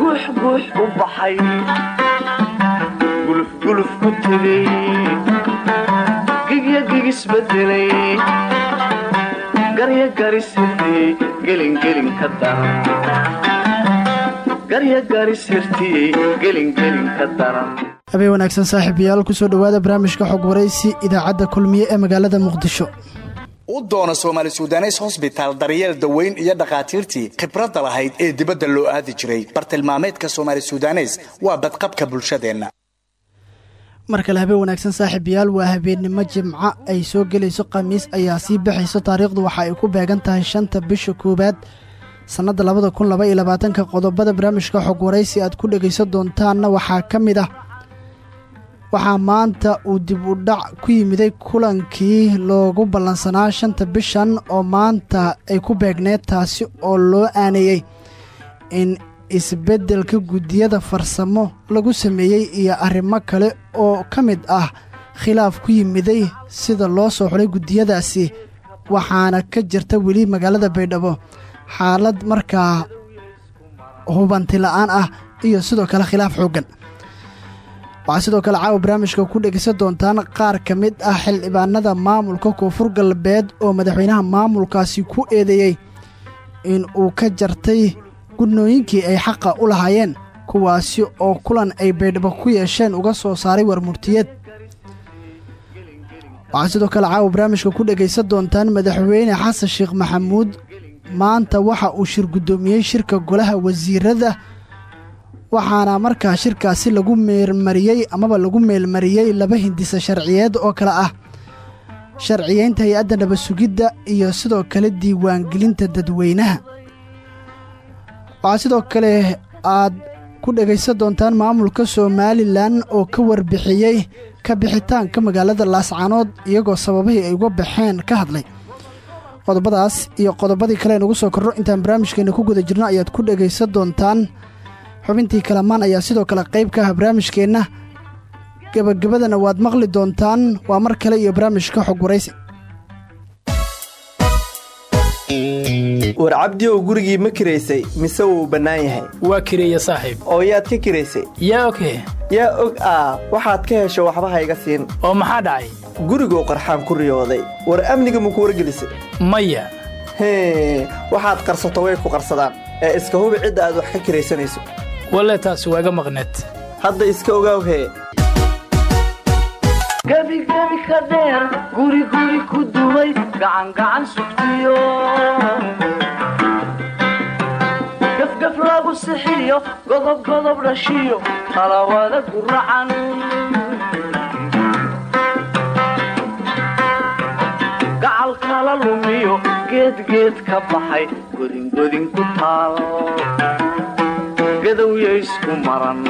guux guux u baxay ku tegay gigya gigisbedelay garya garisirtiyey gelingelin ka daran garya garisirtiyey gelingelin ka daran habeen wanaagsan saaxiibayaal ku soo dhowaada barnaamijka xog waraysi idaacadda kulmiye ee magaalada muqdisho u doona soomaali sudanes hosbitaal daryeel daweyn iyo dhakhaatiirtii khibradda lahayd ee dibadda loo aadi jiray. Bartilmaameedka soomaali sudanes waa badqabka bulshadeenna. Mar kale habeen wanaagsan saaxiibayaal waa habeennimo jimco ay soo gelayso khamiis ayaa sii baxayso taariikhdu waxa ay ku beegan tahay shanta bisha koowaad sannadda labada kun laba iyo labaatanka qodobada barnaamijka xog waraysi aad ku dhegaysan doontaanna waxaa ka mid ah waxaa maanta uu dib u dhac ku yimiday kulankii loogu ballansanaa shanta bishan oo maanta ay ku beegneed taasi oo loo aaneeyey in isbeddelka guddiyada farsamo lagu sameeyey iyo arrimo kale oo ka mid ah khilaaf ku yimiday sida loo soo xulay guddiyadaasi. Waxaana ka jirta weli magaalada baydhabo. Xaalad markaa hubanti la'aan ah iyo sidoo kale khilaaf xooggan waxaa sidoo kale caawa barnaamijka ku dhegeysan doontaan qaar ka mid ah xildhibaanada maamulka koonfur galbeed oo madaxweynaha maamulkaasi ku eedeeyey in uu ka jartay gudnooyinkii ay xaqa u lahaayeen kuwaasi oo kulan ay baydhabo ku yeesheen uga soo saaray warmurtiyeed. Waxaa sidoo kale caawa barnaamijka ku dhegaysan doontaan madaxweyne xasan sheekh maxamuud. Maanta waxa uu shir guddoomiyey shirka golaha wasiirada waxaana markaa shirkaasi lagu meelmariyey amaba lagu meelmariyey laba hindisa sharciyeed oo kale ah. Sharciyeynta hay'adda nabasugidda iyo sidoo kale diiwaangelinta dadweynaha. Waxaa sidoo kale aad ku dhegaysan doontaan maamulka somalilan oo ka warbixiyey ka bixitaanka magaalada laascanood iyagoo sababihii ay uga baxeen ka hadlay. Qodobadaas iyo qodobadii kale nugu soo korro intaan barnaamijkeenna ku guda jirno ayaad ku dhegaysan doontaan xubintii kalamaan ayaa sidoo kale qayb ka ah barnaamijkeenna gebagabadana waad maqli doontaan. Waa mar kale iyo barnaamijka xog waraysi war cabdiow gurigii ma kiraysay mise wuu bannaan yahay? Waa kireeya saaxiib. Oo yaad ka kiraysay yaa oghe yaa og ah waxaad ka hesho waxba hayga siin. Oo maxaa dhacay? Guriguu qarxaan ku riyooday. War amniga ma ku wargelisay? Maya. Hee waxaad qarsato way ku qarsadaan. Ee iska hubi cidda aad wax ka kiraysanayso walle taasi waa iga maqneed. Hadda iska ogaaw hee gebigebi ka dheer guriguri ku duway gacangacan sugtiyo. Gafgaf lagu sixiyo godobgodob dhashiyo talawada guracan. Gacal kala lumiyo geedgeed ka baxay godingodin ku taal gadowya isku maran.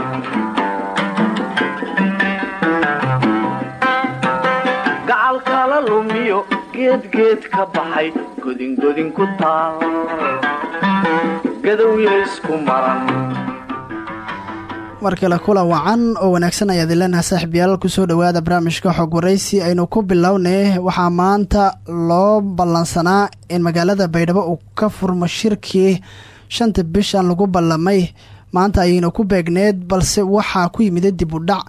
Gacal kala lumiyo geedgeed ka baxay godingodin ku taal. Gadowya isku maran. Mar kale kulan wacan oo wanaagsan ayaad ileenaha saaxiibyaal ku soo dhowaada barnaamijka xog waraysi aynu ku bilownay waxaa maanta loo ballansanaa in magaalada baydhabo uu ka furmo shirkii shanta bishan lagu ballamay maanta ayayna ku beegneed balse waxaa ku yimida dib u dhac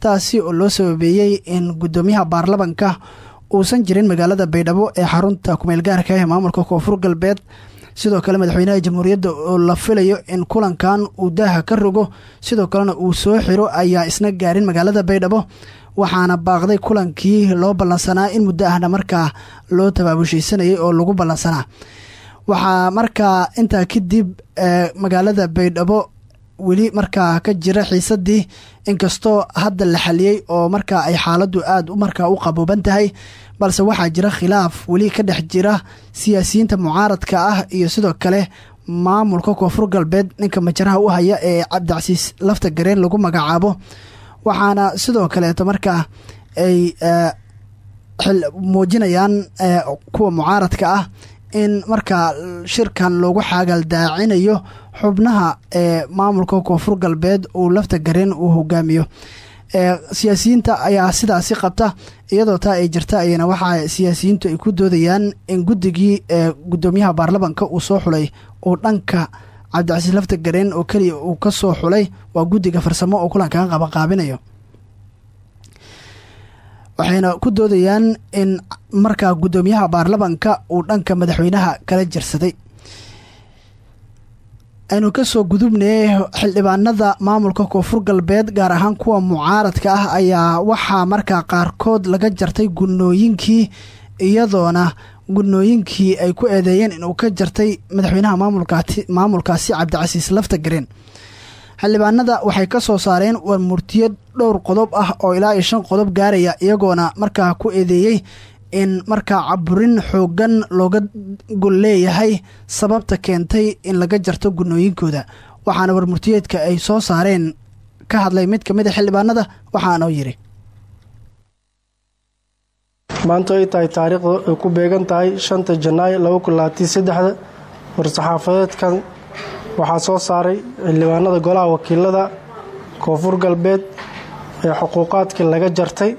taasi oo loo sababeeyey in guddoomiyaha baarlamanka uusan jirin magaalada baydhabo ee xarunta kumeelgaarka ee maamulka koonfur galbeed. Sidoo kale madaxweynaha jamhuuriyadda oo la filayo in kulankan uu daaha ka rogo sidoo kalena uu soo xiro ayaa isna gaarin magaalada baydhabo waxaana baaqday kulankii loo ballansanaa in muddo ahna markaa loo tabaabushaysanayay oo lagu ballansanaa. Waxaa markaa intaa kadib magaalada baydhabo weli markaa ka jira xiisadii inkastoo hadda la xaliyey oo markaa ay xaaladdu aada markaa u qabooban tahay balse waxaa jira khilaaf weli ka dhex jira siyaasiyiinta mucaaradka ah iyo sidoo kale maamulka koonfur galbeed ninka majaraha u haya ee cabdicasiis lafta gareen lagu magacaabo. Waxaana sidoo kaleeto markaa ay muujinayaan kuwa mucaaradka ah in markaa shirkan loogu xaagaldaacinayo xubnaha ee maamulka koonfur galbeed uu lafta gareen uu hogaamiyo. Siyaasiyiinta ayaa sidaasi qabta iyadoo taa ay jirta ayana waxaa siyaasiyiintu ay ku doodayaan in guddigii gudoomiyaha baarlamanka uu soo xulay uu dhanka cabdicasiis lafta gareen oo keliya uu ka soo xulay waa guddiga farsamo oo kulankan qabaqaabinayo waxayna ku doodayaan in markaa guddoomiyaha baarlamanka uu dhanka madaxweynaha kala jirsaday. Aynu ka soo gudubnay xildhibaanada maamulka koonfur galbeed gaar ahaan kuwa mucaaradka ah ayaa waxaa markaa qaarkood laga jartay gunooyinkii iyadoona gunooyinkii ay ku eedeeyeen inuu ka jartay madaxweynaha maamulkaasi cabdicasiis lafta gareen xildhibaanada waxay ka soo saareen war murtiyad dhowr qodob ah oo ilaa iyo shan qodob gaaraya iyagoona markaa ku eedeeyey in markaa caburin xoogan looga gol leeyahay sababta keentay in laga jarto gunooyinkooda waxaana warmurtiyeedka ay soo saareen ka hadlay mid ka mid a xildhibaanada waxaanoo yidhi maanta ay tahay taariikhda ku beegan tahay shanta labaatan saddexda war-saxaafadeedkan waxaa soo saaray xildhibaanada golaha wakiilada koonfur galbeed ee xuquuqaadkii laga jartay.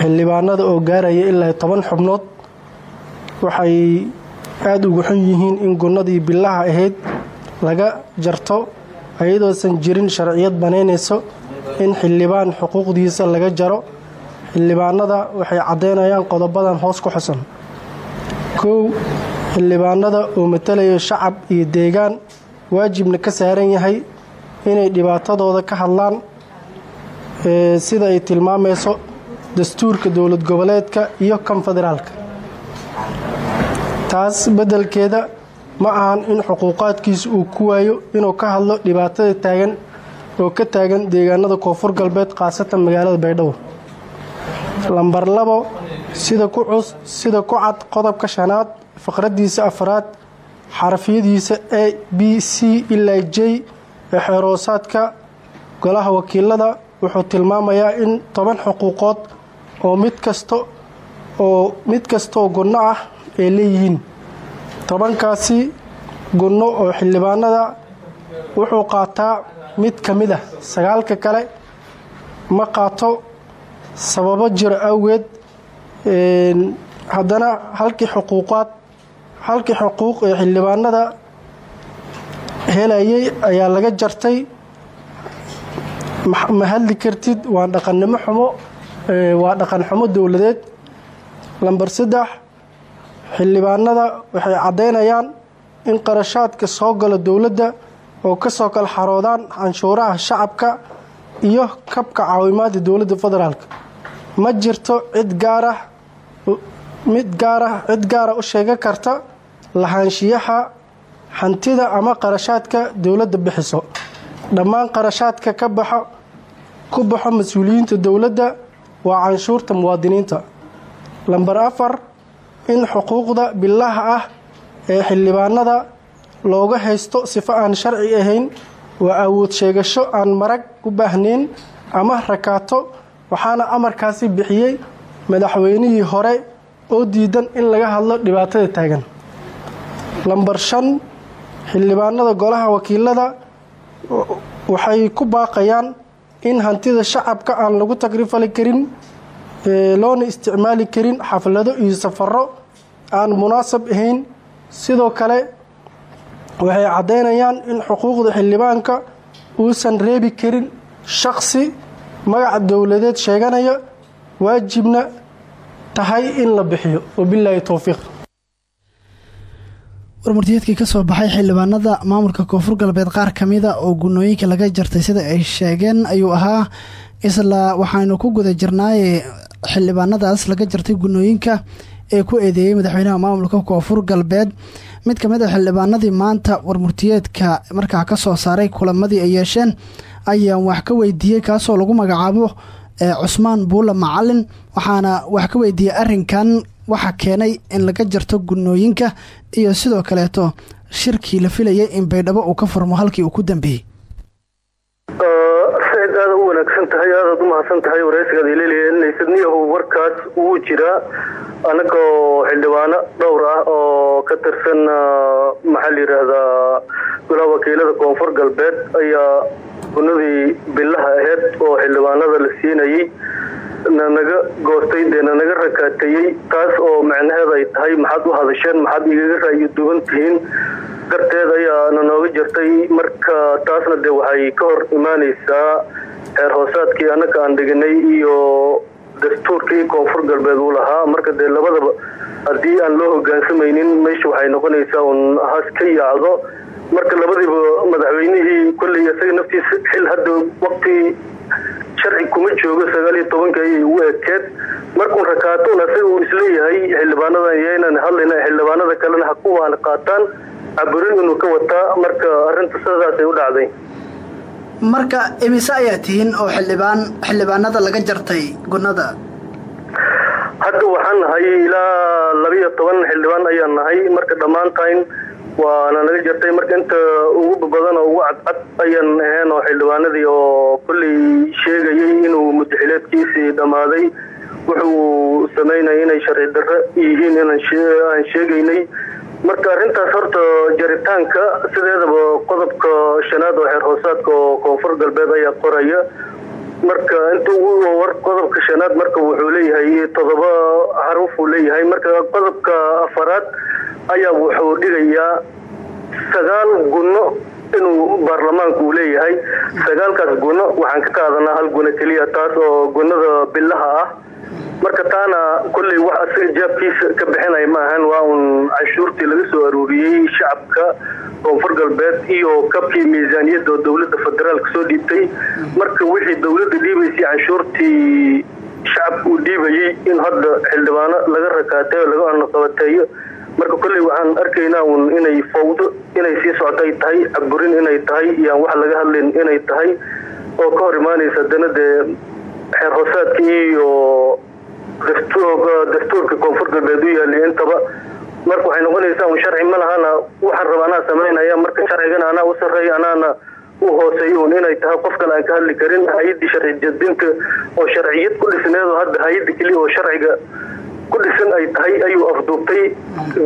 Xildhibaanada oo gaaraya ilaa toban xubnood waxay aada ugu xun yihiin in gunnadii bilaha ahayd laga jarto iyadoosan jirin sharciyad banaynayso in xildhibaan xuquuqdiisa laga jaro. Xildhibaanada waxay caddaynayaan qodobadan hoos ku xusan xildhibaanada oo matalaya shacab iyo deegaan waajibna ka saaran yahay inay dhibaatadooda ka hadlaan sida ay tilmaamayso dastuurka dowlad goboleedka iyo kan federaalka. Taas beddelkeeda ma ahan in xuquuqaadkiisa uu ku waayo inuu ka hadlo dhibaatada taagan oo ka taagan deegaanada koonfur galbeed khaasatan magaalada baydhabo lambar labo sida ku cus sida ku cad qodobka shanaad faqradiisa afraad xarafyadiisa a b c ilaa j ee xeeroosaadka golaha wakiilada wuxuu tilmaamayaa in toban xuquuqood oo mid kasta oo mid kastaoo gunno ah ay leeyihiin. Tobankaasi gunno oo xildhibaanada wuxuu qaataa mid ka mid ah sagaalka kale. Ma qaato sababo jiro awgeed haddana halkii xuquuqaad halkii xuquuq ee xildhibaanada helayay ayaa laga jartay. Ma hadli kartid waa dhaqannimo xumo waa dhaqan xumo dowladeed. Lambar saddex xildhibaanada waxay caddaynayaan in qarashaadka soo gala dowladda oo ka soo kala xaroodaan canshuuraha shacabka iyo kabka caawimaada dowladda federaalk ma jirto cid gaarah mid gaarah cid gaara u sheegan karta lahaanshiyaha hantida ama qarashaadka dowladda bixiso. Dhammaan qarashaadka ka baxo ku baxo mas'uuliyiinta dowladda waa canshuurta muwaadiniinta. Lambar afar in xuquuqda bilaha ah ee xildhibaanada looga haysto sifo aan sharci ahayn waa awood sheegasho aan marag u baahnayn ama rakaato waxaana amarkaasi bixiyey madaxweynihii hore oo diidan in laga hadlo dhibaatada taagan lambar shan xildhibaanada golaha wakiilada waxay ku baaqayaan in hantida shacabka aan lagu tagrifali karin loona isticmaali karin xaflado iyo safaro aan munaasab ahayn. Sidoo kale waxay caddaynayaan in xuquuqda xildhibaanka uusan reebi karin shaqsi magaca dowladeed sheeganaya waajibna tahay in la bixiyo. Wabilaahi towfiiq warmurtiyeedkii ka soo baxay xildhibaanada maamulka koonfur galbeed qaar ka mida oo gunooyinka laga jartay sida ay sheegeen ayuu ahaa isla waxaynu ku guda jirnaaye xildhibaanadaas laga jartay gunooyinka ee ku eedeeyey madaxweynaha maamulka koonfur galbeed. Mid ka mid a xildhibaanadii maanta warmurtiyeedka markaa ka soo saaray kulamadii ay yeesheen ayaan wax ka weydiiyey kaasoo lagu magacaabo cusmaan buula macalin waxaana wax ka weydiiyey arrinkan waxa keenay in laga jarto gunooyinka iyo sidoo kaleeto shirkii la filayay in baydhabo uu ka furmo halkii uu ku dambeeyey. Said aada u wanaagsan tahay aadaad u mahadsan tahay waraysigaad ileliyeenaysadniyahu warkaas wuu jiraa annagoo xildhibaano dhowr ah oo ka tirsan maxaa la yidhaahdaa wakiilada koonfur galbeed ayaa gunadii bilaha aheyd oo xildhibaanada la siinayay nanaga goostay dee nanaga rakaateeyey taas oo macnaheed ay tahay maxaad u hadasheen maxaad igaga raayo duwan tihiin darteed ayaana nooga jirtay. Marka taasna dee waxay ka hor imaaneysaa xeer hoosaadkii annaka aan dhiganay iyo dastuurkii koonfur galbeed uu lahaa. Marka dee labadaba haddii aan loo hogaansamaynin meesha waxay noqonaysaa un has ka yaacdo. Marka labadiiba madaxweynihii kolley isaga naftiisa xil hadda waqti sharci kuma joogo sagaal iyo tobanka ayay ugu ekeed markuu rakaatoon isaga uu is leeyahay xildhibaanadan yaynan hadlayna xildhibaanada kalena ha kuwaan qaataan. Caburin inuu ka wataa marka arinta sidaasay u dhacday. Marka imise ayaa tihiin oo xildhibaan xildhibaanada laga jartay gunada hadda waxaan nahay ilaa labiyo toban xildhibaan ayaan nahay. Marka dhammaantain waana naga jartay marka inta ugu badan oo ugu cadcad ayaan ahayn oo xildhibaanadii oo kolley sheegayay inuu mudaxileedkiisii dhammaaday. Wuxuu samaynaya inay sharci darro yihiin inaan sheegaynay. Marka arrintaas horta jaritaanka sideedaba qodobka shanaad oo xeer hoosaadka oo koonfur galbeed ayaa qoraya. Marka inta ugu war qodobka shanaad marka wuxuu leeyahay toddoba xaruf uu leeyahay. Marka qodobka afaraad ayaa wuxuu dhigayaa sagaal gunno inuu baarlamaanku uu leeyahay. Sagaalkaas gunno waxaan ka qaadanaa hal guno keliya taas oo gunnada bilaha ah. Marka taana kolley wax asaga jaabkiisa ka bixinaya ma ahan waa uun canshuurtii laga soo aruuriyey shacabka koonfur galbeed iyo kabkii miisaaniyadda oo dowladda federaalka soo dhiibtay. Marka wixii dowladda dhiibaysay canshuurtii shacabka uu dhiibayey in hadda xildhibaano laga rakaateeyo laga anaqabateeyo marka kolley waxaan arkaynaa uun inay fawdo inay sii socto ay tahay caburin inay tahay iyaan wax laga hadlayn inay tahay oo ka hor imaanaysa haddana dee xeer hoosaadkii iyo dastuurka koonfur galbeed u yaali intaba. Marka waxay noqonaysaa un sharci ma lahana waxaan raba anaa samaynaya marka sharcigana anaa u sarreeya anaana u hooseeya un inay tahay qof kale aan ka hadli karin hay'addii sharci jadinta oo sharciyad ku dhisneedo hadda hay'adda oo sharciga ku ay tahay ayuu afduubtay.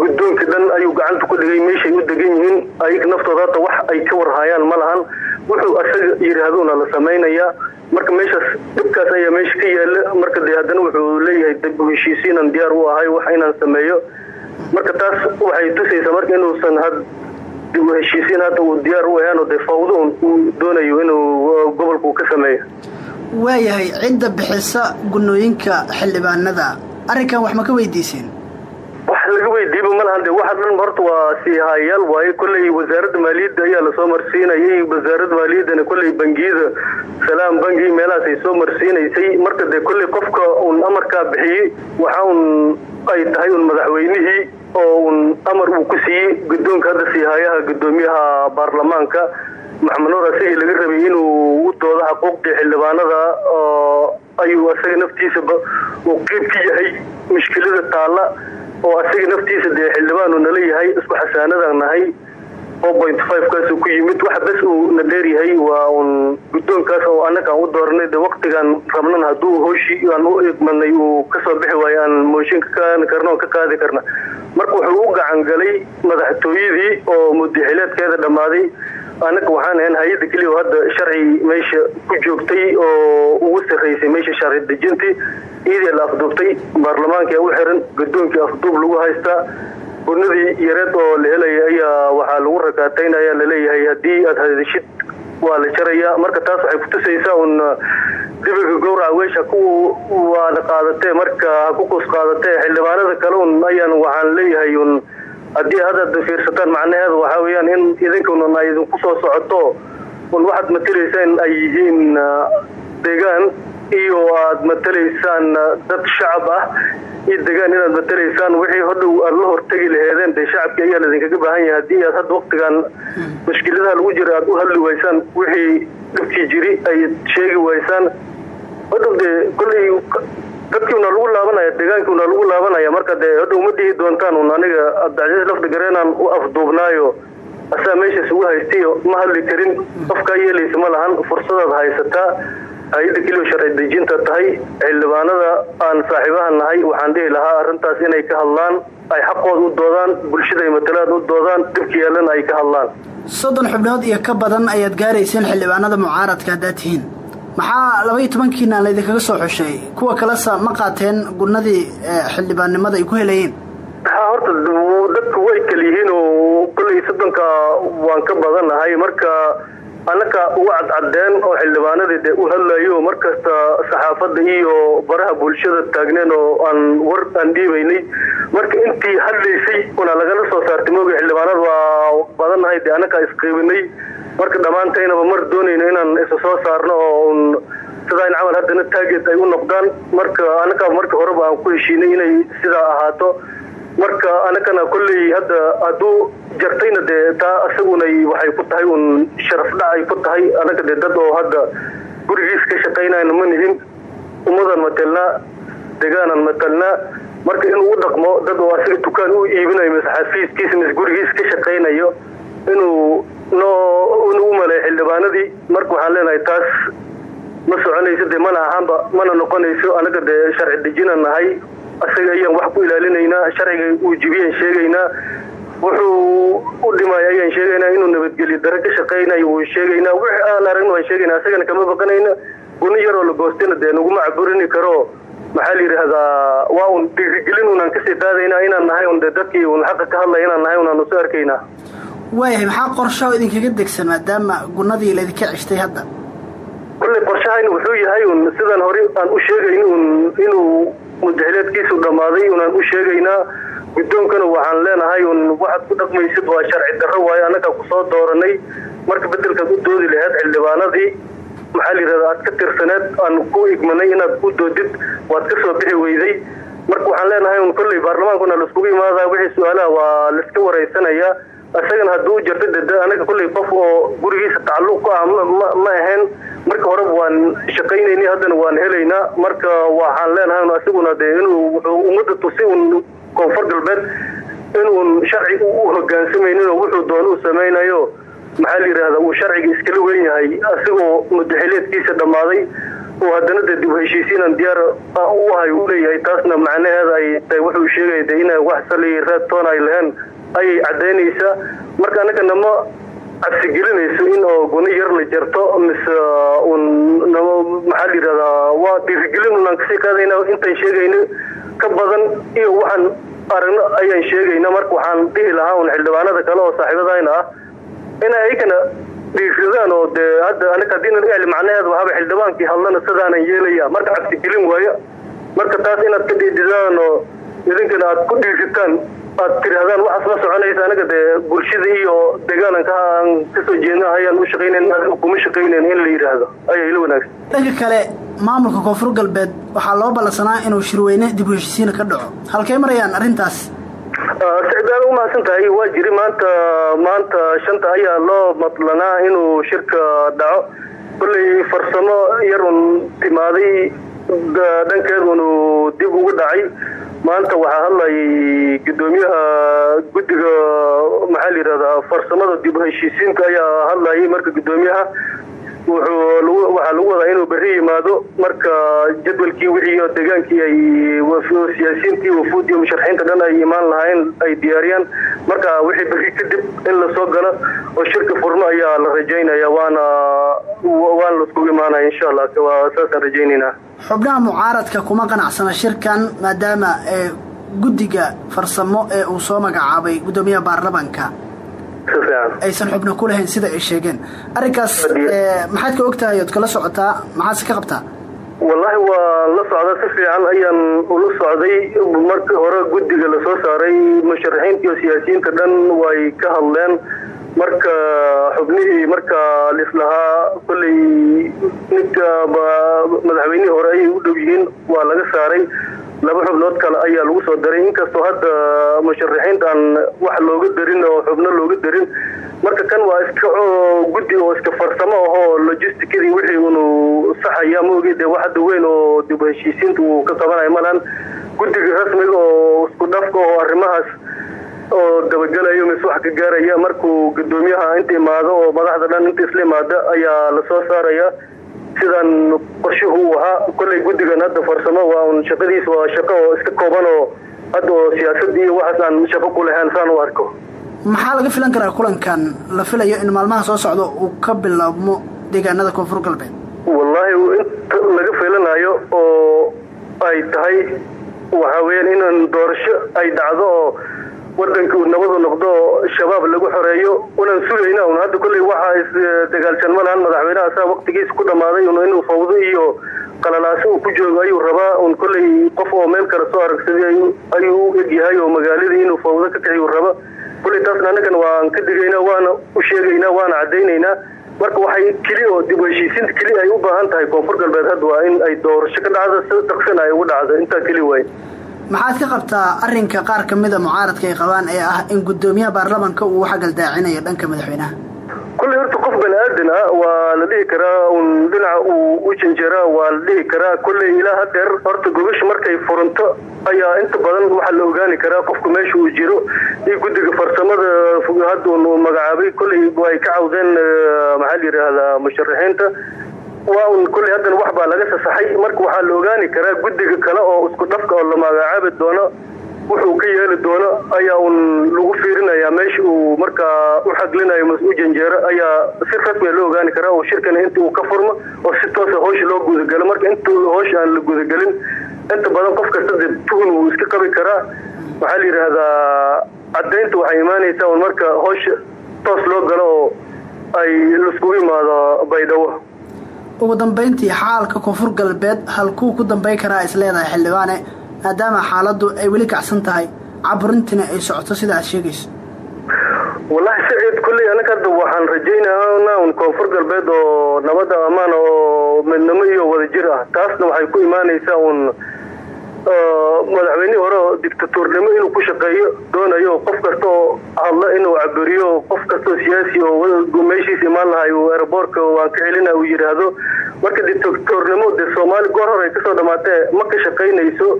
Guddoonka dhan ayuu gacanta ku dhigay meeshay u degan yihiin. Ayaga naftooda hata wax ay ka warhayaan ma lahan. Wuxuu asaga yidhaahduna la samaynayaa marka meeshaas dhibkaas ayaa meesha ka yaalla marka dee haddana wuxuu leeyahay dib u heshiisiinan diyaar u ahay wax inaan sameeyo. Marka taas waxay tusaysaa marka inuusan had dib u heshiisiin hadda uu diyaar u ahaanoo dee uu doonayo inuu gobolku ka sameeyo. Waayahay cidda bixisa gunooyinka xildhibaanada arrinkan wax ma ka weydiiseen? Wax laga weydiiba malahan de waxa dhan horta waa siihayayaal waaye kolley wasaaradda maaliyadda ayaa la soo marsiinayay. Wasaaradda maaliyaddana kolley bangiyada salaam bangi meelahaas ay soo marsiinaysay. Marka dee kolley qofka uun amarkaa bixiyey waxa un ay tahay un madaxweynihii oo un amar uu ku siiyey. Guddoonka hadda siihayaha guddoomiyaha baarlamaanka maxamed nuur asagii laga rabay inuu u doodo xuquuqdii xildhibaanada ayuu asaga naftiisaba uu qeyb ka yahay mushkilada taalla oo asaga naftiisa dee xildhibaanu nala yahay isku xasaanadaan nahay kaasuu ku yimid. Wax bes uu na dheeryahay waa un guddoonkaas oo annaga aan u dooranay de waqtigaan rabnan hadduu hooshii aan u idmanay uu ka soo bixi waayo aan mooshin ka qaadi karna ka qaadi karna. Marka wuxuu u gacan galay madaxtooyadii oo mudaxileedkeeda dhammaaday annaga waxaan ahayn hay'adda keliya oo hadda sharci meesha ku joogtay oo ugu sarraysay meesha sharci dejintii iyadii la afduubtay baarlamaanka u xiran guddoonkii afduub lagu haystaa gunadii yareed oo la helaya ayaa waxaa lagu rakaataynaya la leeyahay haddii aad hadashid waa la jarayaa. Marka taas waxay kutusaysaa un dibiga gowraca weesha ku waana qaadatee marka ha ku qus qaadatee xildhibaanada kale un ayaan waxaan leeyahay haddii haddaad fiirsataan macnaheeda waxaa weeyaan in idinkuna ay idinku soo socoto. Un waxaad matelaysaan ay yihiin deegaan iyo aad matelaysaan dad shacab ah. Iyo degaan inaad matelaysaan wixii hodhow aad la hortegi laheedeen dee shacabkii ayaa laydinkaga baahan yahay. Haddii aad hadda waqtigan mushkiladaha lagu jira aad u hadli waysaan wixii dhibkii jiri ay sheegi waysaan. Hodhow dee dadkiuna lagu laabanaya deegaankiuna lagu laabanaya marka dee hodhow ma dhihi doontaan un aniga abdicasiis lafta gareenaan u afduubnaayo asaa meeshaas ugu haystayo ma hadli karin. Qofkaa yeelaysa ma lahan fursadaad haysataa hay'adda keliya sharci dejinta tahay xildhibaanada aan saaxiibaha nahay waxaan dhihi lahaa arrintaas inay ka hadlaan ay xaqooda u doodaan bulshada matalaad u doodaan dhibka yaalana ay ka hadlaan. Soddon xubnood iyo ka badan ayaad gaarayseen xildhibaanada mucaaradka haddaad maxaa labaiyo tobankiina laydinkaga soo xushay kuwa kalesa ma qaateen gunnadii xildhibaannimada ay ku helayeen horta dadku way kala yihiin oo kolley soddonka waan ka badanahay. Marka annaka ugu cadcadeen oo xildhibaanadii dee u hadlayo markasta saxaafadda iyo baraha bulshada taagneen oo aan war aan dhiibaynay marka intii hadlaysay una lagala soo saartay mooga xildhibaanada waa badannahay dee annakaa isqiibinay marka dhammaantaynaba mar doonayno inaan isa soo saarno oo un sidaa in camal haddana taageed ay u noqdaan. Marka annakaa marka horeba aan ku heshiinay inay sidaa ahaato. Marka anakana kolley hadda hadduu jartayna dee taa isagunay waxay ku tahay un sharafdhac ay ku tahay. Anaga dee dad oo hadda gurigiis ka shaqaynayna ma nihin. Ummadan matelnaa degaanan matalnaa marka inuu u dhaqmo dad oo asiga dukaan u iibinayo mise xafiiskiisa mise gurigiis ka shaqaynayo. Inuu noo inuu u maleeyo xildhibaanadii. Marka waxaan leenahay taas ma soconayso dee mana ahaanba mana noqonayso anaga dee sharci dejina nahay. Asaga ayaan wax ku ilaalinaynaa sharciga uu jibiyaan sheegaynaa. Wuxuu u dhimay ayaan sheegaynaa inuu nabadgelyo dare ka shaqaynayo wuu sheegaynaa. Wixii aan aragna waan sheegaynaa asagana kama baqanayna. Guni yaroo la goostayna dee naguma caburini karo. Maxaa la yidhaahdaa waa un dhiirigelin unaan ka sii qaadaynaa inaan nahay un dadkii un xaqa ka hadlaya inaan nahay unaan usu arkaynaa waayahay maxaa qorshaho idinkaga degsan maadaama gunadii laydinka ceshtay hadda? Kolley qorshahayna wuxuu yahay un sidaan hore aan u sheegayni un inuu mudaxileedkiisu dhammaaday unaan u sheegaynaa guddoonkana waxaan leenahay un waxaad ku dhaqmaysid waa sharci darro waayo annagaa ku soo dooranay marka beddelkaad u doodi lahayd xildhibaanadii maxaa la yidhahdaa aad ka tirsaneed aan ku igmanay inaad u doodid waad ka soo bixi weyday. Marka waxaan leenahay un kolley baarlamaankuna laiskugu imaadaa wixii su'aalaha waa laiska waraysanayaa isagana hadduu jarta dede anaga kolley qof oo gurigiisa tacalluq ku ah ma ahayn. Marka horeba waan shaqaynaynay haddana waan helaynaa. Marka waxaan leenahay asiguna dee inuu wuxuu ummadda tusi un koonfur galbeed inuun sharci u hogaansamaynin oo wuxuu doon u samaynayo. Maxaa la uu sharciga iskala weyn yahay asigoo mudaxileedkiisa dhammaaday. Oo haddana dee dib heshiisiinan diyaar u ahay u leeyahay. Taasna macnaheeda ay tahay wuxuu sheegaya dee inay wax sali toon ay lahayn ayay caddaynaysaa marka annaga nama cabsigelinayso in oo guni yar la jarto mise un maxaa la yidhahdaa waa dhiirigelin unaan ka sii qaadayna intaan sheegayno ka badan iyo waxaan aragno ayaan sheegayna marka waxaan dhihi lahaa un xildhibaanada kale oo saaxiibadayna ah inay ayagana dhiiradaan oo dee hadda anaga haddiinan ehli macnaheeda waxaaba xildhibaankii hadlana sidaanan yeelaya marka cabsigelin waayo marka taas inaad ka dhiidhidaan oo idinkana aad ku dhiiritaan aad tidhaahdaan waxaas la soconaysa anaga dee bulshada iyo deegaananka aan ka soo jeedna ayaan u shaqaynayn kuma shaqaynayn in la yidhaahdo. Ayaa ila wanaagsan. Dhanka kale maamulka koonfur galbeed waxaa loo ballansanaa inuu shirweyne dib u heshiisiina ka dhaco. Halkay marayaan arrintaas? Sicdaal u mahadsan tahay waa jiri maanta maanta shanta ayaa loo matlanaa inuu shirka dhaco. Kolley farsamo yar un timaaday dhankeedunu dib ugu dhacay maanta waxaa hadlayay guddoomiyaha guddiga maxaa la yidhahdaa farsamada dib heshiisiinta ayaa hadlayay marka guddoomiyaha. wuxuu waxaa lagu wadaa inuu berri yimaado marka jadwalkii wixii oo degaankii ay siyaasiyiintii wafuud iyo musharaxiinta dhan ay imaan lahaayeen ay diyaariyaan. Marka wixii berri kadib in la soo galo oo shirka furno ayaa la rajaynaya waana waana laiskugu imaanaya insha allah saasaan rajaynaynaa. Xubnaha mucaaradka kuma qanacsana shirkan maadaama guddiga farsamo ee uu soo magacaabay guddoomiyaha baarlamaanka aysan xubno ku lahayn sida ay sheegeen. Arrinkaas maxaad ka og tahay ood kala socotaa? Maxaadse ka qabtaa? Wallaahi waa la socda si fiican ayaan ula socday. Markii hore guddiga la soo saaray musharaxiinta iyo siyaasiyiinta dhan way ka hadleen. Marka xubnihii marka lislahaa kolley ninka madaxweynihii hore ayay u dhow yihiin waa laga saaray laba xubnood kale ayaa lagu soo daray. Inkastoo hadda musharaxiinta aan wax looga darin oo xubno looga darin marka kan waa iska guddi oo iska farsamo ahoo logisticadii wixii unu saxaya maogi dee wax hadda weyn oo dib heshiisiinta uu ka qabanayo malahan guddiga rasmiga oo isku dhafka oo arrimahaas oo dabagelayo mise wax ka gaaraya markuu guddoomiyaha inta imaado oo madaxda dhan inta isla imaada ayaa la soo saaraya sidaan qorshuhu uu ahaa kolley guddigan hadda farsamo waa un shaqadiis waa shaqo oo iska kooban oo hadda oo siyaasad iyo waxaas aan shaqo ku lahayn saan u arko. Maxaa laga filan karaa kulankan? La filayo in maalmaha soo socda uu ka bilaabmo deegaanada koonfur galbeed. Wallaahi inta laga filanayo oo ay tahay waxaa weyaan inaan doorasho ay dhacdo oo wadanka uu nabadu noqdo shabaab lagu xoreeyo unan sugayna hadda kolley waxaa isdagaalsan ma lahan madaxweynaha saa waqtigiisa ku dhammaaday un inuu fawdo iyo qalalaaso uu ku joogo ayuu rabaa un kolley qof oo meel kale soo aragsaday ayuu u egyahay oo magaaladii inuu fawdo ka kiciyu raba. Kolley taasna annagana waan ka digaynaa waana u sheegaynaa waana caddaynaynaa. Marka waxay keli oo dib heshiisiinta keli ay u baahan tahay koonfur galbeed hadda waa in ay doorasho ka dhacdo si dhaqsan ugu dhacdo intaa keli waay maxaad ka qabtaa arrinka qaar ka mida mucaaradka ay qabaan ee ah in guddoomiyaha baarlamanka uu xagaldaacinayo dhanka madaxweynaha? Kulley horta qof bani waa la dhihi karaa un dhinaca uu u janjeeraa waa la dhihi karaa. Kolley ilaa hadeer horta gobasha markay furanto ayaa inta badan waxaa la ogaani karaa qofku meesha uu jiro. Iyo guddiga farsamada hadda un uu magacaabay kolley way ka cawdeen maxaa la yidhaahdaa musharaxiinta waa un kolley haddana wax baa laga sasaxay. Marka waxaa la ogaani karaa guddiga kale oo isku dhafka oo la magacaabi doono wuxuu ka yeeli doono ayaa un lagu fiirinayaa meesha uu markaa u xaglinayo u janjeero ayaa si rasmiya loo ogaani karaa oo shirkana inta uu ka furmo oo si toosa howsha loo gudagalo marka inta howsha aan la gudagelin inta badan qof kasta de tuhun iska qabi karaa. Waxaa la yidhaahdaa caddaynta waxay imaanaysaa marka howsha toos loo galo oo ay laiskugu imaado baydhabo ugu dambayntii xaalka koonfur galbeed halkuu ku dambayn karaa is leedahay xildhibaane maadaama xaaladdu ay weli kacsan tahay. Caburintiina ay socoto sida aad sheegayso. Wallaahi saciid kulley anaga hadda waxaan rajaynaynaa un koonfur galbeed oo nabada ammaan oo midnimo iyo wadajir ah. Taasna waxay ku imaanaysaa madaxweynihii hore oo dictatuurnimo inuu ku shaqeeyo doonayo qof kasta oo hadla inuu caburiyo qof kastaoo siyaasi oo meeshiis imaan lahay uu aeroboortka waan ka celina uu yidhaahdo marka dictatuurnimo dee soomaali goor hor ay ka soo dhamaatee ma ka shaqaynayso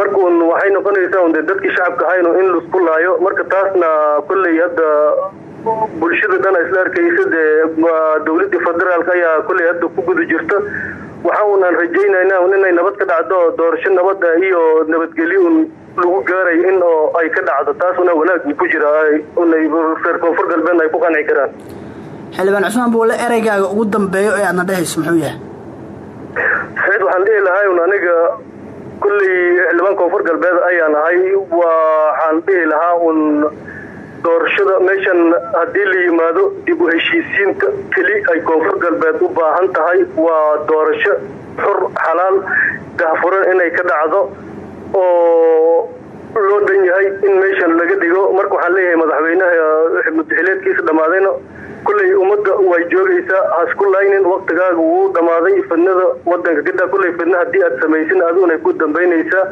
marka un waxay noqonaysaa un dadkii shacabka ahaynu in la isku laayo. Marka taasna kolley hadda bulshada dhan isla arkaysa dee dowladii federaalk ayaa kolley hadda ku guda jirta waxa unaan rajaynaynaa un inay nabad ka dhacdo doorasho nabada iyo nabadgelyo un lagu gaarayo in oo ay ka dhacdo taasuna wanaag ku jira. Reer koonfur galbeed ay ku qanci karaan. Xildhibaan cusmaan buule ereygaaga ugu dambeeyo ee aadna dhehayso muxuu yahay? Saciid waxaan dhihi lahay un aniga kulley xildhibaan koonfur galbeed ayaan ahay. Waxaan dhihi lahaa un doorashada meeshan haddii la yimaado dib u heshiisiinta keli ay koonfur galbeed u baahan tahay waa doorasho xur xalaal dahfuran inay ka dhacdo oo loo dhan yahay in meeshan laga dhigo. Marka waxaan leeyahay madaxweynaha mudaxileedkiisa dhammaadayna kulley ummadda way joogaysaa hasku laynin waktigaaga wuu dhammaaday fidnada wadanka gadaa kulley fidna haddii aad samaysin adiguna ku dambaynaysaa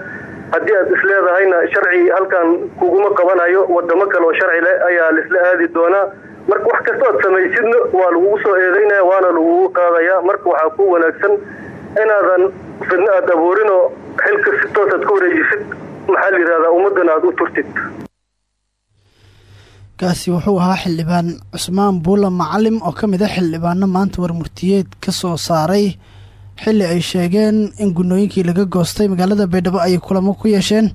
haddii aad isleedahayna sharci halkan kuguma qabanayo wadamo kale oo sharci leh ayaa laisla aadi doonaa. Marka wax kasta oad samaysidna waa lagugu soo eedaynaya waana lagugu qaadayaa marka waxaa ku wanaagsan inaadan fidno aad abuurin oo xilka si toosaad ka wareejisid maxaa la yidhahdaa ummaddana aad u turtid. Kaasi wuxuu ahaa xildhibaan cusmaan buulla macalim oo ka mid a xildhibaano maanta warmurtiyeed ka soo saaray xilli ay sheegeen in gunooyinkii laga goostay magaalada baydhabo ay kulamo ku yeesheen.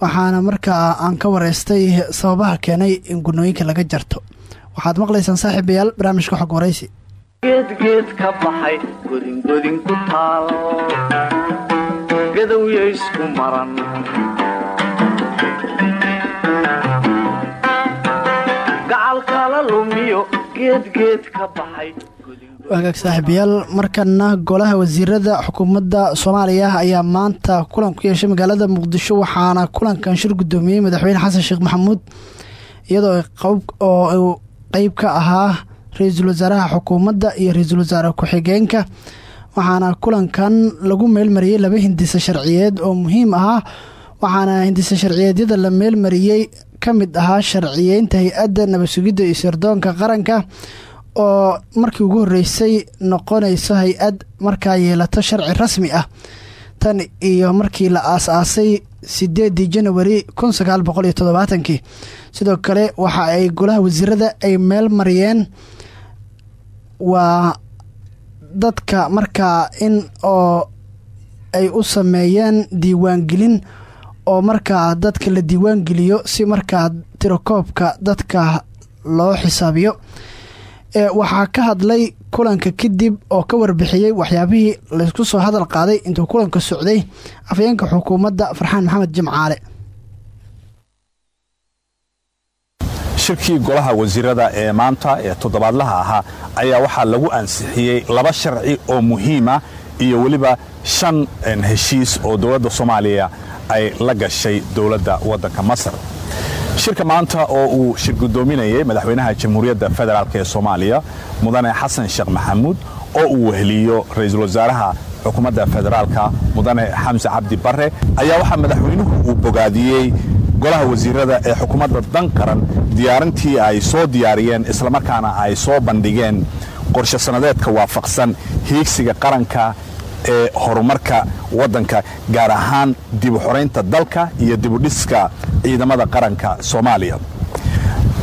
Waxaana markaa aan ka wareystay sababaha keenay in gunooyinka laga jarto. Waxaad maqlaysaan saaxiibayaal barnaamijka xog waraysi geedgeed ka baxay godingodin ku taal. Gadowya isku maran. Gacalkala lumiyo geedgeed ka baxay wagaag saaxiibayaal markana golaha wasiirada xukuumadda soomaaliya ayaa maanta kulan ku yeeshay magaalada muqdisho waxaana kulankan shir guddoomiyey madaxweyne xasan sheekh maxamuud iyadoo oo qeyb ka ahaa ra'iisul wasaaraha xukuumadda iyo ra'iisul wasaare ku-xigeenka waxaana kulankan lagu meelmariyey laba hindise sharciyeed oo muhiim ahaa waxaana hindise sharciyeedyada la meelmariyey ka mid ahaa sharciyeynta hay'adda nabad sugidda iyo sirdoonka qaranka oo markii ugu horreysay noqonayso hay'ad markaa yeelato sharci rasmi ah. Tan iyo markii la aas-aasay sideedii janawari kun sidoo kale waxa ay golaha wasiirada ay meel mariyeen waa dadka markaa in oo ay u sameeyeen diiwaangelin oo markaa dadka la diiwaangeliyo si markaa tirokoobka dadka loo xisaabiyo waxaa ka hadlay kulanka kadib oo ka warbixiyey waxyaabihii laysku soo hadal qaaday intuu kulanka socday afhayeenka xukuumadda farxaan maxamed jimcaale. Shirkii golaha wasiirada ee maanta ee toddobaadlaha ahaa ayaa waxaa lagu ansixiyey laba sharci oo muhiima iyo weliba shan heshiis oo dowladda soomaaliya ay la gashay dowladda waddanka masar shirka maanta oo uu shir guddoominayay madaxweynaha jamhuuriyadda federaalk ee soomaaliya mudane xasan sheekh maxamuud oo uu weheliyo ra'iisul wasaaraha xukuumadda federaalka mudane xamse cabdi barre ayaa waxaa madaxweynuhu uu bogaadiyey golaha wasiirada ee xukuumadda dan qaran diyaarintii ay soo diyaariyeen islamarkaana ay soo bandhigeen qorshe sannadeedka waafaqsan hiigsiga qaranka ee horumarka waddanka gaar ahaan dib u dalka iyo dibudhiska ciidamada qaranka soomaaliya.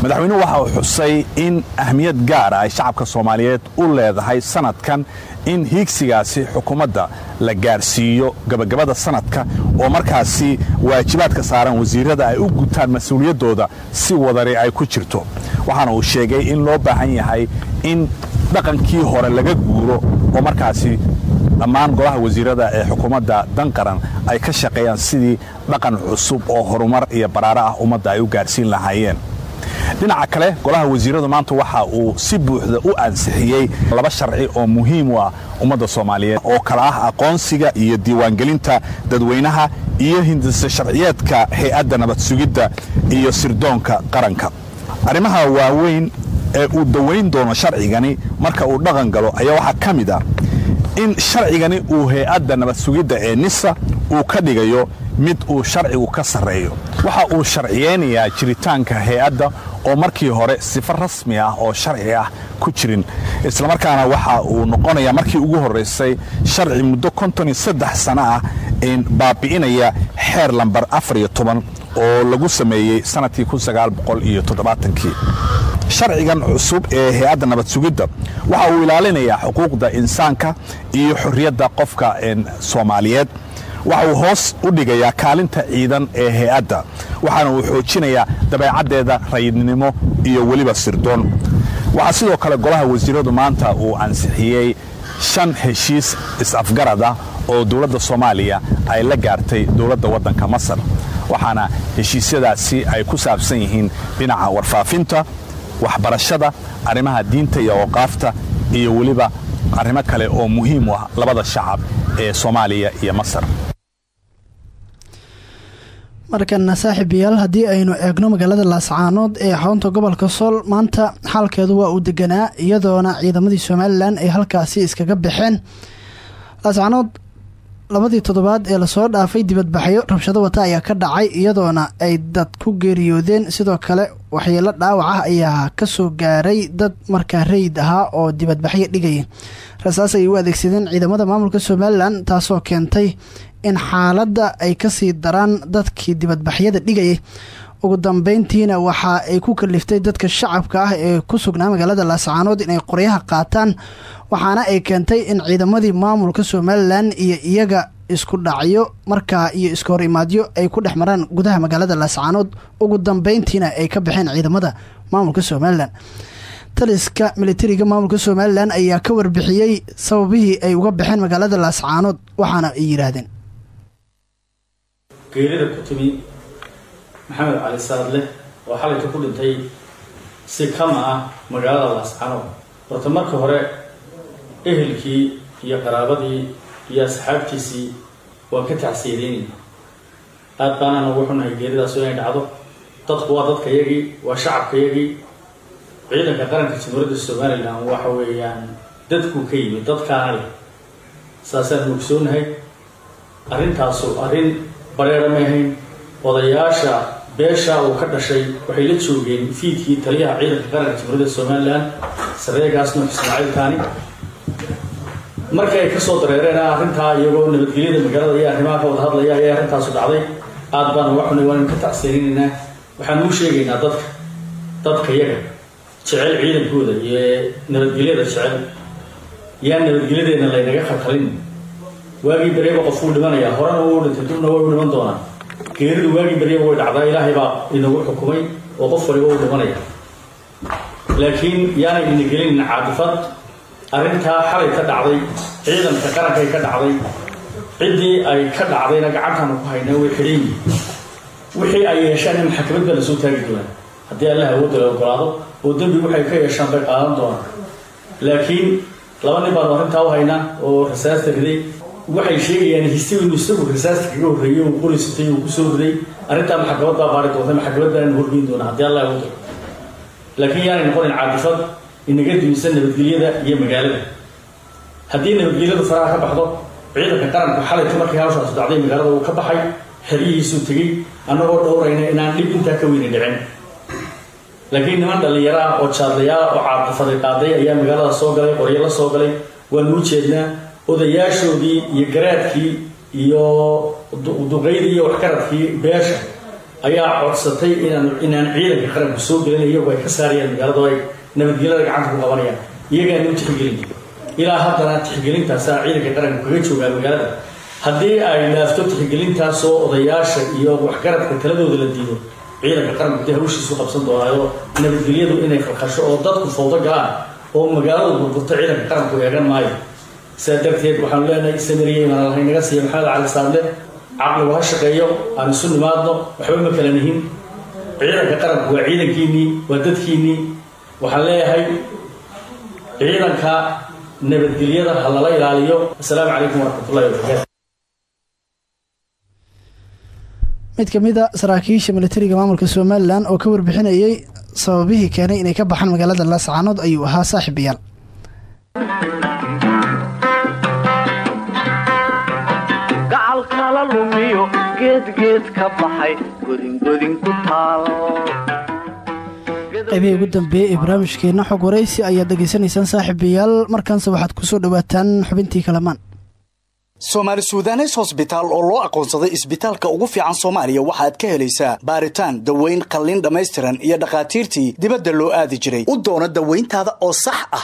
Madaxweynuhu waxa uu xusay in ahmiyad gaara ay shacabka soomaaliyeed u leedahay sanadkan in hiigsigaasi xukuumadda la gaarsiiyo gabagabada sanadka oo markaasi waajibaadka saaran wasiirada ay u gutaan mas'uuliyaddooda si wadari ay ku jirto. Waxaana uu sheegay in loo baahan yahay in dhaqankii hore laga guuro oo markaasi dhammaan golaha wasiirada ee xukuumadda dan qaran ay ka shaqeeyaan sidii dhaqan cusub oo horumar iyo baraaro ah ummadda ay u gaarsiin lahaayeen. Dhinaca kale golaha wasiiradu maanta waxa uu si buuxda u ansixiyey laba sharci oo muhiim u ah ummadda soomaaliyeed oo kale ah aqoonsiga iyo diiwaangelinta dadweynaha iyo hindisa sharciyeedka hay'adda nabad sugidda iyo sirdoonka qaranka. Arrimaha waaweyn ee uu dawayn doono sharcigani marka uu dhaqan galo ayaa waxaa ka mid ah in sharcigani uu hay'adda nabad sugidda ee nisa uu ka dhigayo mid uu sharcigu ka sarreeyo. Waxa uu sharciyeynayaa jiritaanka hay'adda oo markii hore sifo rasmi ah oo sharci ah ku jirin. Islamarkaana waxa uu noqonayaa markii ugu horraysay sharci muddo konton saddex sano ah baabi'inaya xeer lambar afar iyo toban oo lagu sameeyey sannadkii kun sagaal boqol iyo toddobaatankii sharcigan cusub ee hay'adda nabad sugidda waxa uu ilaalinayaa xuquuqda insaanka iyo xorriyadda qofka soomaaliyeed. Waxa uu hoos u dhigayaa kaalinta ciidan ee hay'adda. Waxaana uu xoojinayaa dabeecaddeeda rayidnimo iyo weliba sirdoon. Waxaa sidoo kale golaha wasiiradu maanta uu ansixiyey shan heshiis is-afgarad ah oo dowladda soomaaliya ay la gaartay dowladda waddanka masar. Waxaana heshiisyadaasi ay ku saabsan yihiin dhinaca warfaafinta waxbarashada arrimaha diinta iyo awqaafta iyo weliba arrimo kale oo muhiim u ah labada shacab ee soomaaliya iyo masar. Markana saaxiibayaal haddii aynu eegno magaalada laascaanood ee xarunta gobolka sool maanta xaalkeedu waa uu deganaa iyadoona ciidamadii somalilan ay halkaasi iskaga baxeen. Laascaanood labadii toddobaad ee la soo dhaafay dibadbaxyo rabshado wata ayaa ka dhacay iyadoona ay dad ku geeriyoodeen. Sidoo kale waxyeelo dhaawac ah ayaa ka soo gaaray dad markaa rayid ahaa oo dibadbaxyo dhigaya rasaas ayay u adeegsadeen ciidamada maamulka somalilan taasoo keentay in xaaladda ay ka sii daraan dadkii dibadbaxyada dhigayay ugu dambeyntiina waxa ay ku kaliftay dadka shacabka ah ee ku sugnaa magaalada laascaanood inay qoryaha qaataan waxaana ay keentay in ciidamadii maamulka somalilan iyo iyaga isku dhacyo markaa iyo iska hor imaadyo ay ku dhex maraan gudaha magaalada laascaanood ugu dambeyntiina ay ka baxeen ciidamada maamulka somalilan taliska militariga maamulka somalilan ayaa ka warbixiyey sababihii ay uga baxeen magaalada laascaanood waxaana ay yidhaahdeen. Geerida ku maxamed cali saadle oo xalayka ku dhintay si kama ah magaalada laascaanood horta marka hore ehelkii iyo qaraabadii iyo asxaabtiisii waan ka tacsiyadeynayna aad baanaan ugu xunahay geeridaasu inay dhacdo. Dadku waa dadka yagii waa shacabka yagii ciidanka qaranka jamhuuriyadda somalilan waxa weeyaan dadkuu ka yimid dadkaana leh saasaan mugsoonahay arrintaasu arrin bareera may ahayn. Odayaasha beesha uu ka dhashay waxay la joogeen fiidkii taliyaha ciidanka qaranka jamhuuriyadda somalilan. Sareegaas nuux ismaaciil markii ay ka soo dareereen arrintaa iyagoo nabadgelyada magaalada iyo arrimaha ka wada hadlaya ayay arrintaasu dhacday. Aad baan uga xunay ka tacseeninaynaa waxaan uu sheegaynaa dadka dadka yaga jecel ciidankooda iyo nabadgelyada jecel. Yaa nabadgelyadeena laynaga khalkhalin waagii baryaba qofkuu dhimanayaa horena wuu dhintay dubna way u dhiman doonaa geeridu waagii baryaba way dhacdaa ilaahay baa inagu xukumay oo qof waliba uu dhimanaya laakiin yaanay ina gelinin caadifad arrintaa xalay ka dhacday ciidanka qarankay ka dhacday ciddii ay ka dhacdayna gacantaanu ku haynaa way xidhan yihiin wixii ay yeesheen in maxkamad baa la soo taagi doonaa. Haddii allah awoodda la ogolaado oo dembigu waxay ka yeeshaan bay qaadan doonaan. Laakiin laba nin baanu arrintaa u haynaa oo rasaasta riday. Waxay sheegayaan hise inuu isagu rasaasta kaga horreeyey uu qoraysatay uu ku soo riday. Arrintaa maxkamad baa baari doonta maxkamad baanu horgeyn doonaa haddii allah awoodda laakiin yaanay noqonin caadifad inaga dumisan nabadgelyada iyo magaalada. Haddii nabadgelyadu faraha ka baxdo ciidanka qaranku xalayta markii hawshaas dhacday magaalada uu ka baxay xeryihiisuu tegey annagoo dhowrayna inaan dhib intaa ka weyni dhicin. Laakiin niman dhallinyaro ah oo jaadlayaala oo caadifaday qaaday ayaa magaalada soo galay qoryo la soo galay waanu u jeednaa odayaashoodii iyo garaadkii iyo duqaydii iyo waxkaradkii beesha ayaa codsatay inaan inaan ciidanka qaranku soo gelin iyagu ay ka saarayaan magaalada nabadgelyada gacanta ku qabanayaan iyagaanu u tixgelin. Ilaa haddana tixgelintaasaa ciidanka qaranku kaga joogaa magaalada. Haddii ay dhaafto tixgelintaasoo odayaasha iyo waxgaradka taladooda la diido ciidanka qaranku dee hawshiisu qabsan doonaayo nabadgelyadu inay falkasho oo dadku fawdo galaan oo magaaladu burburto ciidanka qaranku eegan maayo. Sidaa darteed waxaanu leenahay samariyey maana lahay naga siiya maxamed cali saadle caqligu ha shaqeeyo aan isu nimaadno waxba ma kala nihin. Ciidanka qaranku waa ciidankiinnii waa dadkiinnii waxaan leeyahay ciidanka nabadgelyada ha lala ilaaliyo. Assalaamu calaykum waraxmatullahi wabarakaatu mid ka mid a saraakiisha militariga maamulka somalilan oo ka warbixinayay sababihii keenay inay ka baxaan magaalada laascaanood ayuu ahaa saaxiibayaal gacal kala lumiyo geedgeed ka baxay godingodin ku taal qaybihii ugu dambeeyey ee barnaamijkeenna xog waraysi ayaad dhegaysanaysaan saaxiibayaal. Markaanse waxaad ku soo dhowaataan xubintii kalamaan. Soomaali sudanes hosbitaal oo loo aqoonsaday isbitaalka ugu fiican soomaaliya waxaad ka helaysaa baaritaan daweyn qalliin dhammaystiran iyo dhakhaatiirtii dibadda loo aadi jiray. U doono dawayntaada oo sax ah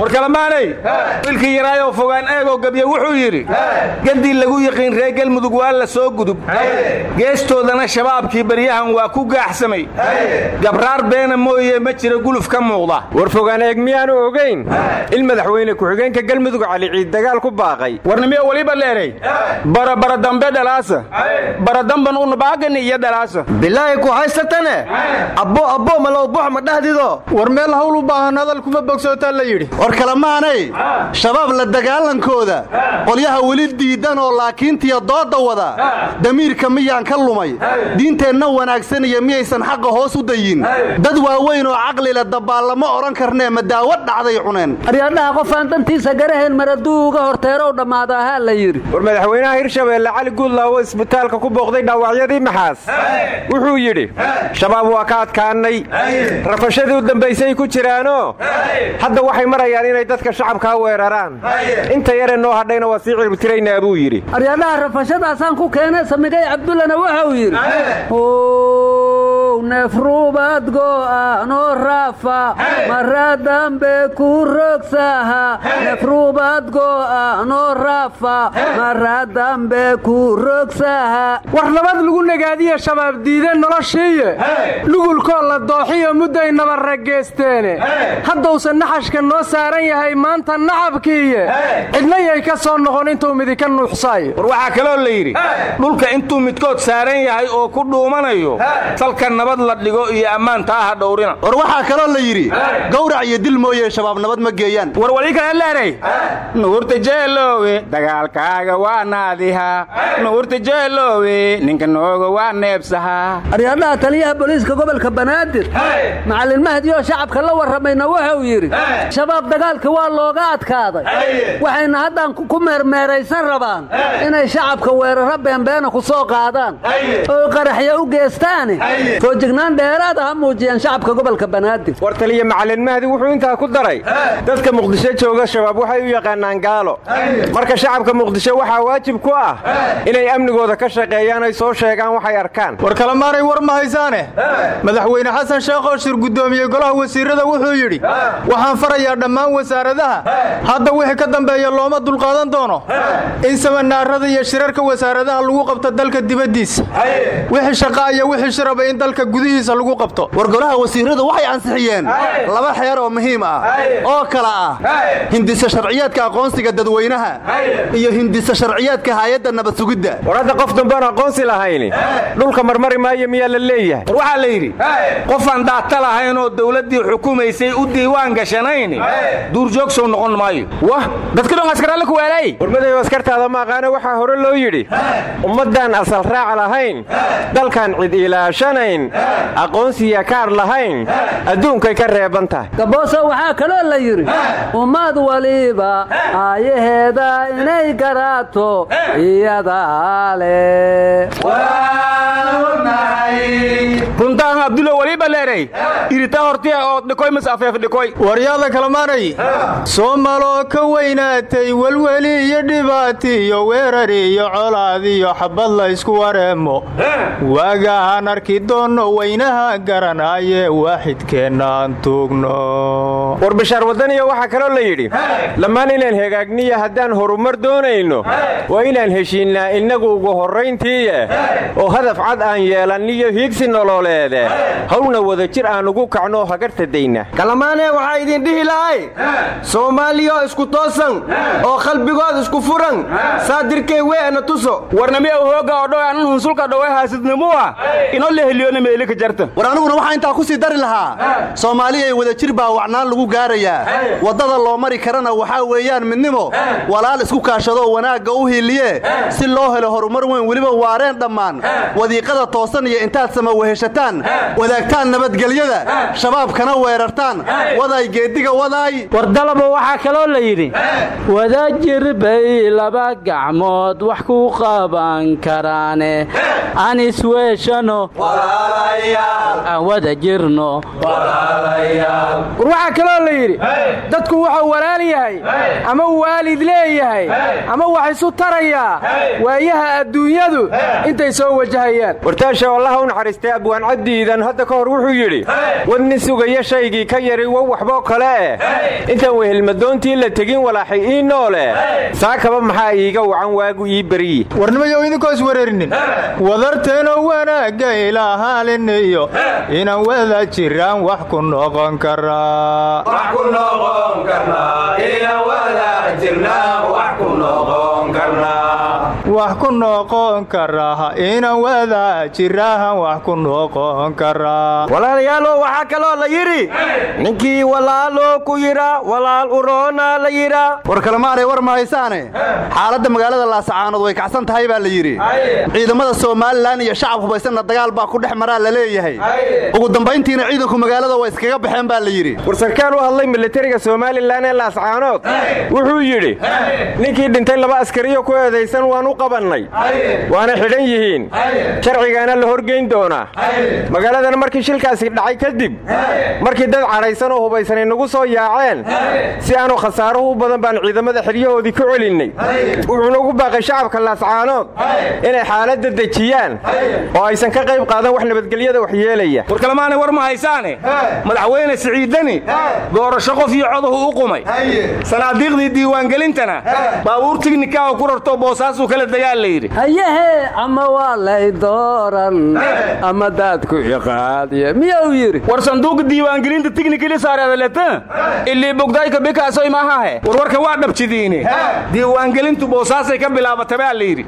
war kalamaanay wiilkii yaraayoo fogaan eegoo gebye wuxuu yidhi gaddii lagu yiqiin reer gelmudug waa la soo gudub. Geestoodana shabaabkii baryahan waa ku gaaxsamay. Gabraar beena mooye ma jira guluf ka muuqda. War fogaan eeg miyaanu ogayn il madaxweyne ku-xigeenka galmudug cali ciid dagaal ku baaqay. Warnimiyo weliba leeray. Barabara dambe dhalaasa baradamban unabaagan iyo dhalaasa bilaahi ku haysatane? Abbo abbo malowbux ma dhahdido war meel hawl u baahan hadal kuma bogsootaa la yidhi war kalemaanay shabaab la dagaalankooda. Qolyaha weli diidan oo laakiintiya doodda wada. Damiirka miyaan ka lumay? Diinteenna wanaagsan iyo miyaysan xaqa hoos u dayin. Dad waaweyn oo caqlila dabaallamo odhan karnee ma daawo dhacday cuneen. Aryadhaha qofaan dantiisa garahayn maraduu uga horteerow dhammaada ahaa la yidhi. War madaxweynaha hirshabeelle cali guudlaawo isbitaalka ku booqday dhaawacyadii maxaas wuxuu yidhi shabaab waa ka adkaannay rafashadii u dambaysay ku jiraanoo hadda waxay marayaan inay dadka shacabkaa weeraraan. Inta yare noo hadhayna waa sii cirbtiraynaa buu yidhi. Aryadhaha rafashadaasaan ku keenay samigay cabdullana wuxuu yidhi neefruubad go'aanoo raafa mara dambe ku rogsaha. Neefruubad go'aanoo raafa mara dambe ku rogsaha. War nabad lagu nagaadiye shabaab diideen noloshiiye. Lugulkoo la dooxiyo mudday nabarrageesteene haddausan naxashka noo saaran yahay maanta nacabkiiye. Cidna yay ka soo noqon intuu midika nuuxsaayo. War waxaa kaloo la yidhi dhulka intuu midkood saaran yahay oo ku dhuumanayo salka nabad la dhigo iyo ammaanta aha dhowrina. War waxaa kaloo la yidhi gawrac iyo dil mooye shabaab nabad ma geeyaan. War wali kale leeray nuurta jeeloowe dagaalkaaga waa naadiha. Nuurta jeeloowe ninka nooga waa neebsahaa aryadhaha taliyaha booliiska gobolka banaadir macallin mahdi oo shacabka la warramayna wuxuu yidhi shabaab dagaalka waa looga adkaaday. Waxayna haddaan ku meermeeraysan rabaan inay shacabka weeraro beenbeena ku soo qaadaan oo qaraxya u geestaane feejignaan dheeraada ha muujiyaan shacabka gobolka banaadir war taliya macalin mahdi wuxuu intaa ku daray dadka muqdisho jooga shabaab waxay u yaqaanaan gaalo. Marka shacabka muqdisho waxaa waajib ku ah inay amnigooda ka shaqeeyaan ay soo sheegaan waxay arkaan. War kalemaanay war ma haysaane? Madaxweyne xasan sheekh oo shir guddoomiyey golaha wasiirada wuxuu yidhi waxaan farayaa dhammaan wasaaradaha. Hadda wixii ka dambeeya looma dulqaadan doono. In samanaarada iyo shirarka wasaaradaha lagu qabto dalka dibaddiisa. Wixii shaqa iyo wixii shiraba in dalka gudihiisa lagu qabto. War golaha wasiiradu waxay ansixiyeen. Laba xeer oo muhiim ah. Oo kala ah. Hindisa sharciyaadka aqoonsiga dadweynaha. Iyo hindisa sharciyaadka hay'adda nabad sugidda war hadda qof dambean aqoonsi lahayni dhulka marmari maayo miyaa la leeyahay. War waxaa la yidhi qofaan daata lahayn oo dawladdii xukumaysay u diiwaan gashanayn. Duurjoogsow noqon maayo. Wah dadka dhan askaraale ku weelay warmadayo askartaada ma aqaana waxaa hore loo yidhi ummaddaan asal raac lahayn. Dalkan cid ilaashanayn aqoonsiya kaar lahayn adduunkay ka reeban tahay. Gabooso waxaa kaloo la yidhi ummad waliba aayaheeda inay garaato iyadaa leh runtaan abdulo waliba leeray. Iritaa hortiya oo dhikoy mas afeef dhikoy. Waryaada kalamaanay soomaloo ka weynaatay welweli iyo dhibaati iyo weerar iyo colaad iyo xabad la ysku wareemo. Waagahaan arki doonno weynaha garanaaye waaxidkeennaan tuugno. War bishaar wadaniya waxaa kaloo la yidhi dhammaan inaan hagaagniya haddaan horumar doonayno waa inaan heshiinnaa innagu ugu horrayntiiye oo hadaf cad aan yeelanniyo hiigsi nololeede. Howlna wada jir aan ugu kacnoo hagarta dayna. Kalamaanee waxaa idin dhihi lahay soomaaliyoo isku toosan oo qalbigood isku furan saadirkay weena tuso. Warnamiya hooga oo dhow anan hunsulka dhowe haasidnimuwa inoo la meelika jarta war aniguna waxaa intaa ku sii dari lahaa soomaaliyay wadajir baa wacnaan lagu gaarayaa waddada loo mari karana waxaa weeyaan midnimo. Walaal isku kaashadoo wanaagga u hiiliye si loo helo horumar weyn weliba waareen dhammaan. Wadiiqada toosan iyo intaad sama weheshataan. Wadaagtaan nabadgelyada. Shabaabkana weerartaan. Waday geeddiga wadaay wardalaba waxaa kaloo la yidhi wadajir bay laba gacmood wax ku qaban karaane. Aan isweeshano aan wada jirno. War waxaa kaloo la yidhi dadku wuxuu walaal yahay ama waalid leeyahay ama wax isu tarayaa waayaha adduunyadu intay soo wajahayaan. Wartaasha allaha u naxariistay abwaan cabdiidan hadda ka hor wuxuu yidhi wadni sugaya shaygii ka yari wa waxboo kale eh. Intaan wehelmadoontii la tegin walaaxay ii noole saakaba maxaa iiga wacan waagu ii beriye warnimayo idinkoo iswareerinin wadarteenoo wanaagga ilaahaaliniyo inaan wada jiraan wax ku noqon karaa wax ku noqon karaa inaan wada jiraan wax ku noqon karaa walaalayaalow waxaa kaloo la yidhi ninkii walaaloo ku yidha walaal uroona la yidha war kalemaanay war ma haysaane. Xaaladda magaalada laasacaanood way kacsan tahay baa la yidhi. Ciidamada somalilan iyo shacab hubaysanna dagaal baa ku dhex maraa la leeyahay. Ugu dambayntiina ciidanku magaalada waa iskaga baxeen baa la yidhi. War sarkaal u hadlay militariga somalilan ee laascaanood wuxuu yidhi ninkii dhintay laba askariyo ku eedaysan waan u qabannay waana xidhan yihiin. Sharcigaana la horgeyn doonaa magaaladan markii shilkaasi dhacay kadib markii dad cadhaysan oo hubaysanay nagu soo yaaceen si aanu khasaaruhu u badan baan ciidamada xidyahoodii ku celinnay. Wuxuuna ugu baaqay shacabka laascaanood inay xaaladda dejiyaan oo aysan ka qayb qaadan wax nabadgelyada waxyeelaya war kalemaanay war ma haysaane. Madaxweyne siciidani doorasho qof iyo codahu u qumay. Sanaadiiqdii diiwaangelintana baabuur tignika oo ku rarto boosaasuu kala dagaal la yidhi. Hayehe ama waa lay dooran. Ama daadku iqaadiye miyuu yidhi? War sanduuqa diiwaangelinta tignikili saareedaleta ilii bogdayka bikaasoy maahahe warwarka waa dhabjidiine diiwaangelintu boosaasay ka bilaabata baa la yidhi.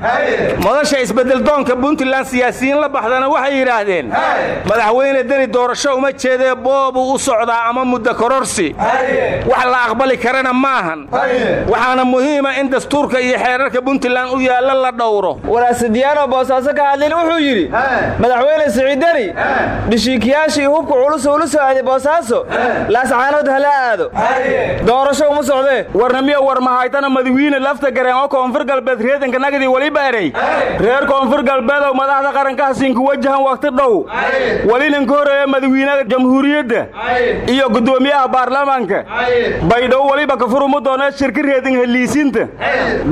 Madasha isbeddeldoonka puntland siyaasiyiin la baxdana waxay yidhaahdeen madaxweyne deni doorasho uma jeedee boobuu u socdaa ama muddo kororsi. Wax la aqbali karana maahan. Waxaana muhiima in dastuurka iyo xeerarka puntland u yaalla la dhowro. Walaasidiyaanoo boosaaso ka hadlin wuxuu yidhi madaxweyne siciidani dhishiikiyaashii hubka culus ula soo aaday boosaaso? Laascaanood hala aado. Doorasho uma socdee warnamiya war mahaytana madawiine lafta gareen oo koonfur galbeed reedanka nagadii weliba erey reer koonfur galbeedow madaxda qaranka hasiinku wajahan wakhti dhow. Welininka horreeya madawiinaha jamhuuriyadda iyo guddoomiyaha baarlamaanka. Baydhow weliba kafuruma doonee shirka reedin heliisinta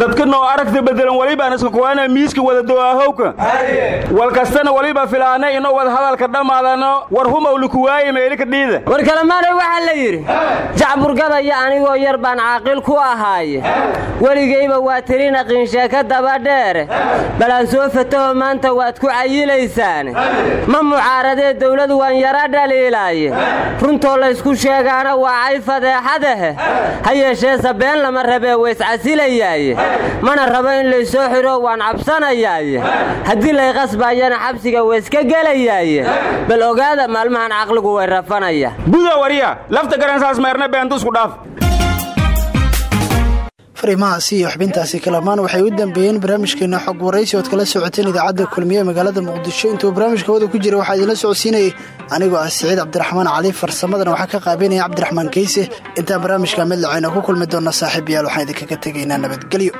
dadka noo aragta bedelan welibaan iska kuwaana miiska wada do'aahowka wal kastana weliba filaana inoo wada hadalka dhammaadano war humawlikuwaaye meelika dhiida. War kalemaanay waxaa la yidhi jacburgadaya anigoo yar baan caaqil ku ahaaye. Weligayba waa tirin aqiinsheeka dabadheere balaan soo fataho maanta waad ku cayilaysaane ma mucaaradee dawladu waan yara dhaliilaaye. Runtoo laysku sheegaana waa cay fadeexadahe ha yeeshee sabeen lama rabee wayscasilayaaye mana rabo in laysoo xidho waan cabsanayaaye haddii lay qasbaayana xabsiga wayska gelayaaye bal ogaada maalmahan caqligu way rafanaya. Buda wariya lafta garansaas meerne beentu isku dhaaf. Fariimahaasi iyo xubintaasi kalamaan waxay u dambeeyeen barnaamijkeena xog waraysi ood kala socoteen idaacadda kulmiye magaalada muqdisho. Intuu barnaamijka wada ku jira waxaa idinla socodsiinayay anigoo ah siciid cabdiraxmaan cali farsamadana waxaa ka qaabeynaya cabdiraxmaan keyse intaan barnaamijka mid lacayna ku kulmi doona saaxiibayaal waxaan idinkaga tegaynaa nabadgelyo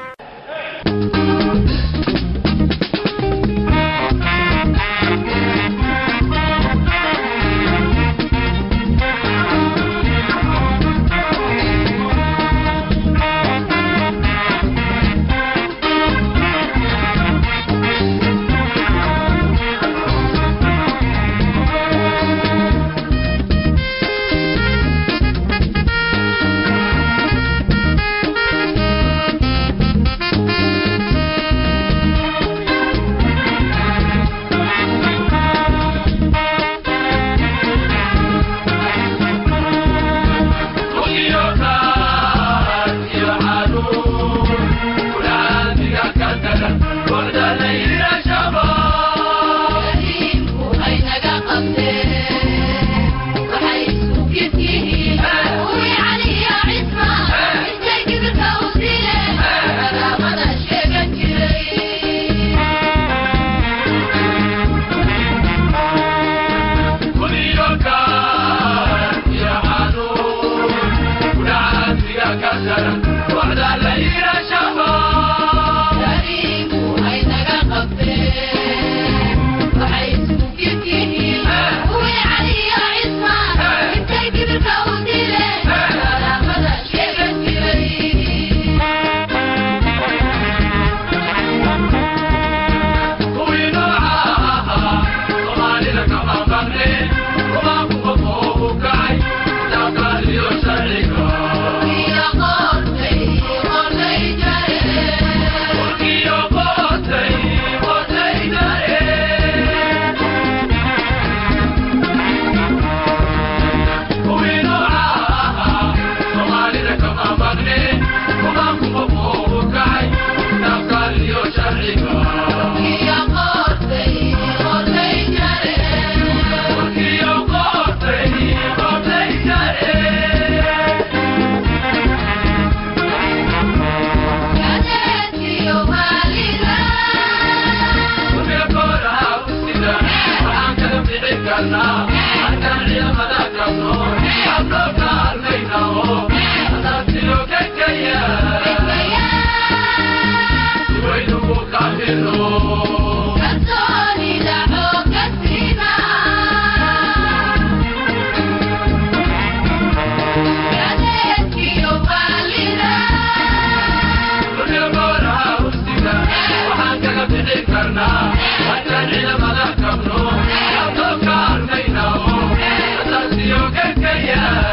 Yeah.